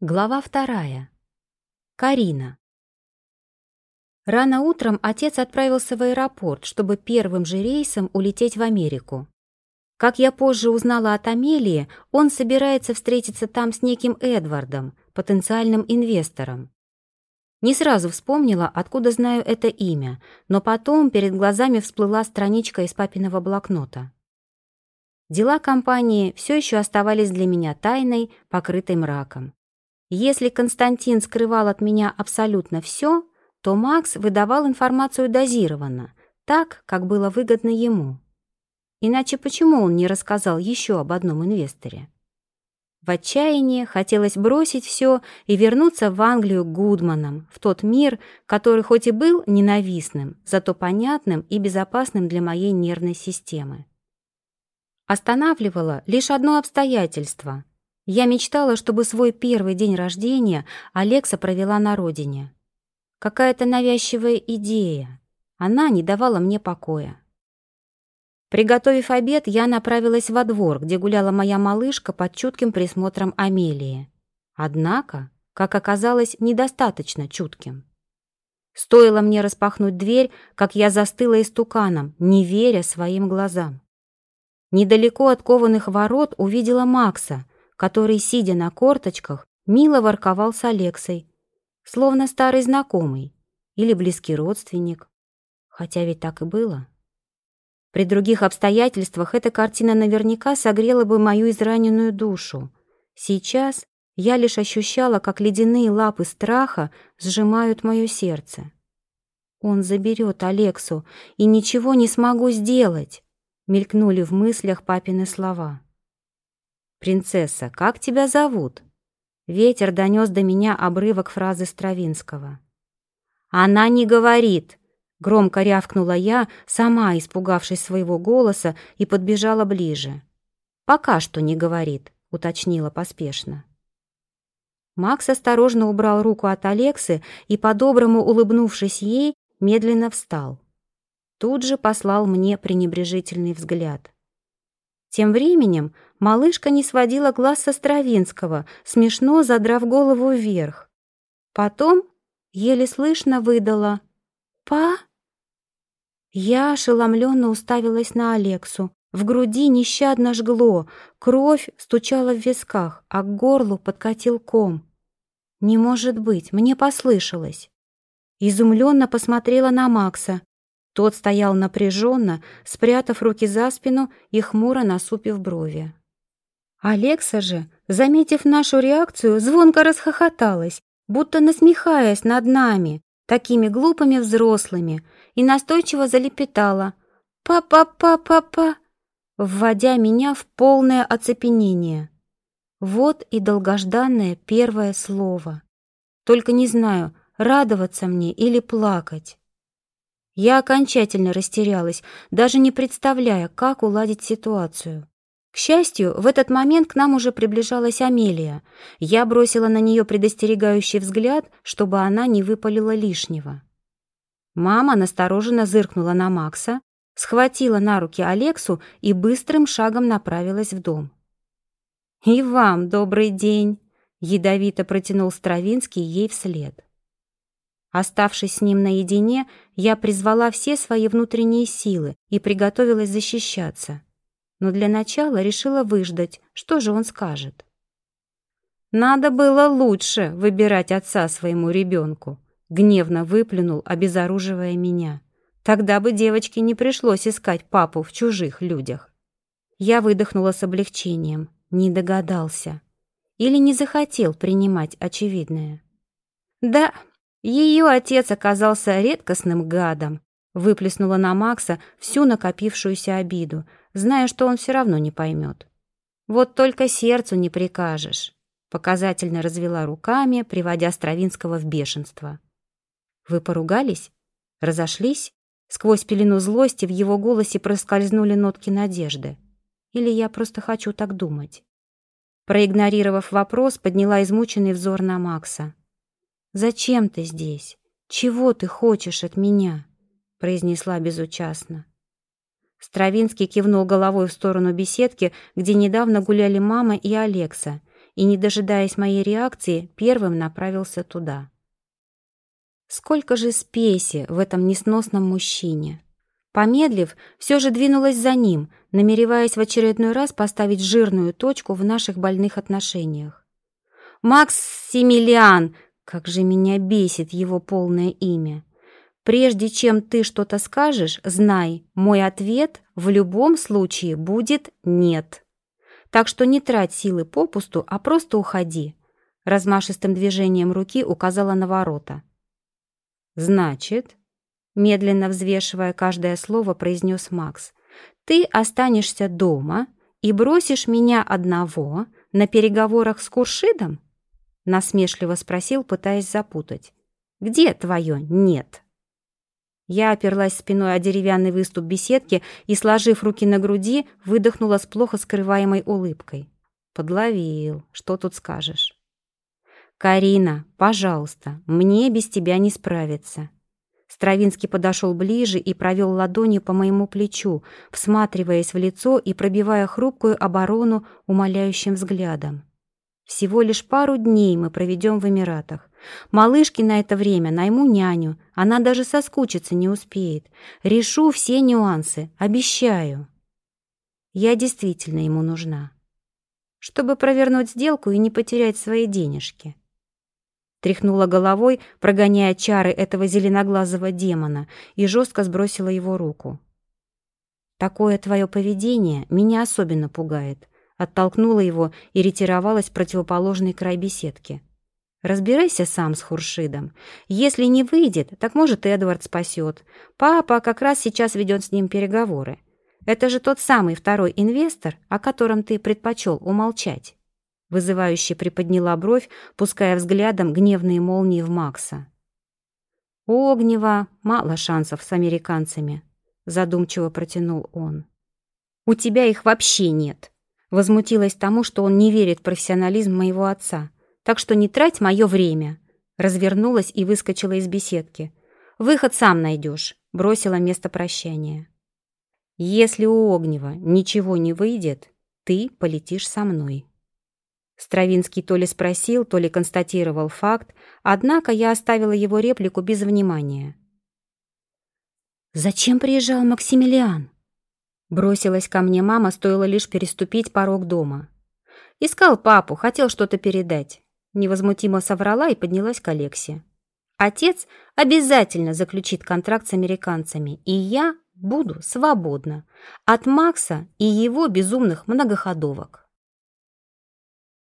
Глава вторая. Карина. Рано утром отец отправился в аэропорт, чтобы первым же рейсом улететь в Америку. Как я позже узнала от Амелии, он собирается встретиться там с неким Эдвардом, потенциальным инвестором. Не сразу вспомнила, откуда знаю это имя, но потом перед глазами всплыла страничка из папиного блокнота. Дела компании все еще оставались для меня тайной, покрытой мраком. Если Константин скрывал от меня абсолютно все, то Макс выдавал информацию дозированно, так, как было выгодно ему. Иначе почему он не рассказал еще об одном инвесторе? В отчаянии хотелось бросить все и вернуться в Англию к Гудманам, в тот мир, который хоть и был ненавистным, зато понятным и безопасным для моей нервной системы. Останавливало лишь одно обстоятельство. Я мечтала, чтобы свой первый день рождения Алекса провела на родине. Какая-то навязчивая идея. Она не давала мне покоя. Приготовив обед, я направилась во двор, где гуляла моя малышка под чутким присмотром Амелии. Однако, как оказалось, недостаточно чутким. Стоило мне распахнуть дверь, как я застыла истуканом, не веря своим глазам. Недалеко от кованых ворот увидела Макса, который, сидя на корточках, мило ворковал с Алексой, словно старый знакомый или близкий родственник. Хотя ведь так и было. При других обстоятельствах эта картина наверняка согрела бы мою израненную душу. Сейчас я лишь ощущала, как ледяные лапы страха сжимают мое сердце. Он заберет Алексу, и ничего не смогу сделать, мелькнули в мыслях папины слова. «Принцесса, как тебя зовут?» Ветер донес до меня обрывок фразы Стравинского. «Она не говорит!» Громко рявкнула я, сама испугавшись своего голоса, и подбежала ближе. «Пока что не говорит», — уточнила поспешно. Макс осторожно убрал руку от Алексы и, по-доброму улыбнувшись ей, медленно встал. Тут же послал мне пренебрежительный взгляд. Тем временем малышка не сводила глаз со Стравинского, смешно задрав голову вверх. Потом еле слышно выдала «Па?». Я ошеломленно уставилась на Алексу. В груди нещадно жгло, кровь стучала в висках, а к горлу подкатил ком. «Не может быть, мне послышалось». Изумленно посмотрела на Макса. Тот стоял напряженно, спрятав руки за спину и хмуро насупив брови. Алекса же, заметив нашу реакцию, звонко расхохоталась, будто насмехаясь над нами, такими глупыми взрослыми, и настойчиво залепетала «Па-па-па-па-па», вводя меня в полное оцепенение. Вот и долгожданное первое слово. Только не знаю, радоваться мне или плакать. Я окончательно растерялась, даже не представляя, как уладить ситуацию. К счастью, в этот момент к нам уже приближалась Амелия. Я бросила на нее предостерегающий взгляд, чтобы она не выпалила лишнего. Мама настороженно зыркнула на Макса, схватила на руки Алексу и быстрым шагом направилась в дом. «И вам добрый день!» — ядовито протянул Стравинский ей вслед. Оставшись с ним наедине, я призвала все свои внутренние силы и приготовилась защищаться. Но для начала решила выждать, что же он скажет. «Надо было лучше выбирать отца своему ребенку», — гневно выплюнул, обезоруживая меня. «Тогда бы девочке не пришлось искать папу в чужих людях». Я выдохнула с облегчением. Не догадался. Или не захотел принимать очевидное. «Да, ее отец оказался редкостным гадом, выплеснула на Макса всю накопившуюся обиду, зная, что он все равно не поймет. «Вот только сердцу не прикажешь», — показательно развела руками, приводя Стравинского в бешенство. «Вы поругались? Разошлись?» Сквозь пелену злости в его голосе проскользнули нотки надежды. Или я просто хочу так думать? Проигнорировав вопрос, подняла измученный взор на Макса. «Зачем ты здесь? Чего ты хочешь от меня?» произнесла безучастно. Стравинский кивнул головой в сторону беседки, где недавно гуляли мама и Алекса, и, не дожидаясь моей реакции, первым направился туда. Сколько же спеси в этом несносном мужчине! Помедлив, все же двинулась за ним, намереваясь в очередной раз поставить жирную точку в наших больных отношениях. «Макс Семилиан!» Как же меня бесит его полное имя. Прежде чем ты что-то скажешь, знай, мой ответ в любом случае будет «нет». Так что не трать силы попусту, а просто уходи. Размашистым движением руки указала на ворота. «Значит...» Медленно взвешивая каждое слово, произнес Макс. «Ты останешься дома и бросишь меня одного на переговорах с Куршидом?» Насмешливо спросил, пытаясь запутать. «Где твое «нет»?» Я оперлась спиной о деревянный выступ беседки и, сложив руки на груди, выдохнула с плохо скрываемой улыбкой. Подловил. Что тут скажешь? «Карина, пожалуйста, мне без тебя не справиться». Стравинский подошел ближе и провел ладонью по моему плечу, всматриваясь в лицо и пробивая хрупкую оборону умоляющим взглядом. Всего лишь пару дней мы проведем в Эмиратах. Малышке на это время найму няню, она даже соскучиться не успеет. Решу все нюансы, обещаю. Я действительно ему нужна. Чтобы провернуть сделку и не потерять свои денежки. Тряхнула головой, прогоняя чары этого зеленоглазого демона, и жестко сбросила его руку. Такое твое поведение меня особенно пугает оттолкнула его и ретировалась в противоположный край беседки. «Разбирайся сам с Хуршидом. Если не выйдет, так, может, Эдвард спасет. Папа как раз сейчас ведет с ним переговоры. Это же тот самый второй инвестор, о котором ты предпочел умолчать». Вызывающе приподняла бровь, пуская взглядом гневные молнии в Макса. «У Огнева мало шансов с американцами», — задумчиво протянул он. «У тебя их вообще нет», Возмутилась тому, что он не верит в профессионализм моего отца. Так что не трать мое время. Развернулась и выскочила из беседки. «Выход сам найдешь», — бросила место прощания. «Если у Огнева ничего не выйдет, ты полетишь со мной». Стравинский то ли спросил, то ли констатировал факт, однако я оставила его реплику без внимания. «Зачем приезжал Максимилиан?» Бросилась ко мне мама, стоило лишь переступить порог дома. Искал папу, хотел что-то передать. Невозмутимо соврала и поднялась к Алексе. Отец обязательно заключит контракт с американцами, и я буду свободна от Макса и его безумных многоходовок.